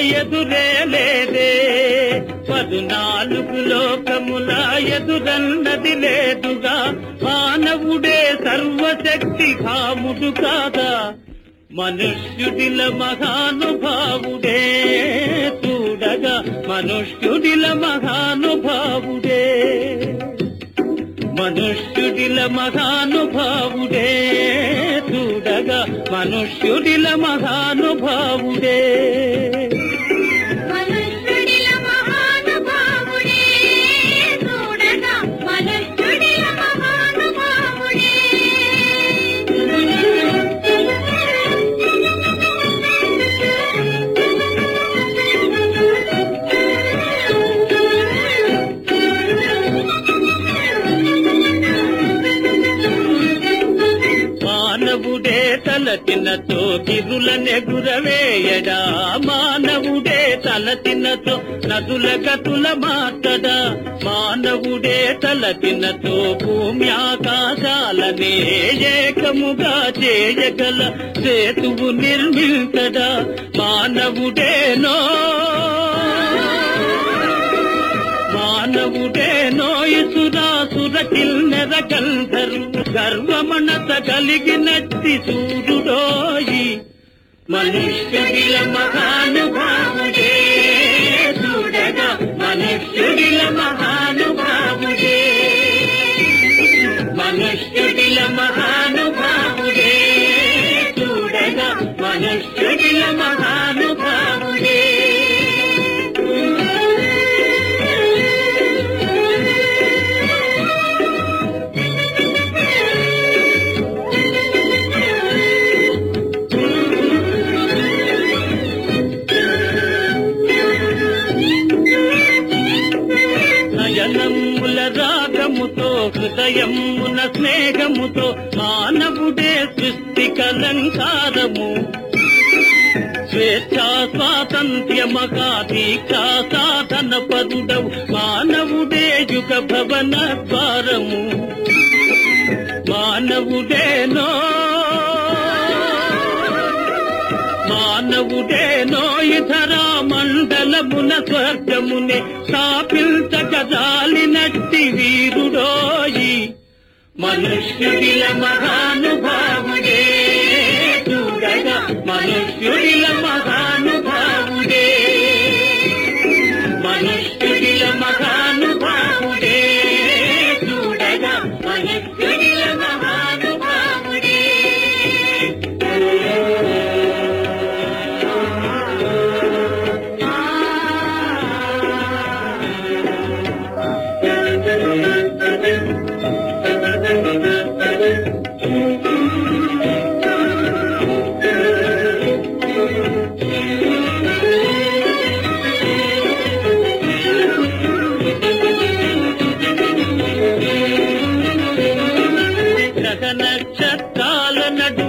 ఎదురే లేదే. పదునాలుగు లోకముల ఎదురన్నది లేదుగా. మానవుడే సర్వశక్తి కాముడు కాదా. మనుష్యుడిల మహానుభావుడే చూడగా. మనుష్యుడిల మహానుభావుడే. మనుష్యుడిల మహానుభావుడే చూడగా. మనుష్యుడిల మహానుభావుడే. తలచినతో గిరుల నెగురవేయడా మానవుడే తలచినతో నదుల గతుల మాటడా మానవుడే తలచినతో భూమి ఆకాశాలనే ఏకముగా చేయగల సేతువు నిర్మించడా? మానవుడేనో? మానవుడే నోయుసురాసుర కిన్నెర గంధర్వ గర్వమనత కలిగినట్టి సూర్యుడోయి మనుష్యుడిల మహానుభావుడే చూడగా మనుష్యుడిల నయనముల రాగముతో హృదయమున స్నేహముతో మానవుడే సృష్టి కలంకారము స్వేచ్ఛా స్వాతంత్ర్య దీక్షా సాధన పరుడవు మానవుడే యుగ భవన ద్వారము. మానవుడేనో మానవుడేనో ఇతర మండలమున స్వర్గమునే స్థాపి मनुष्य महानुभा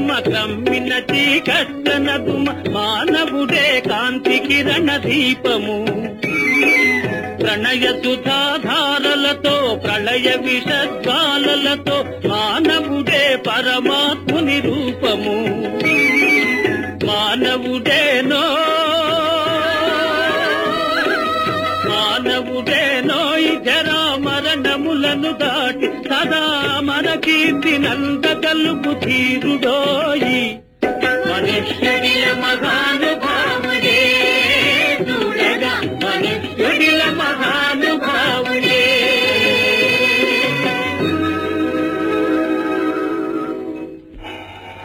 నడుమ కమ్మిన చీకట్ల నడుమ మానవుడే కాంతి కిరణ దీపము. ప్రణయ సుధాధారలతో ప్రళయ విషద్వాలతో మాన కీర్తి నంద కలుపు తీరుడోయి. మనుష్యుడిల మగ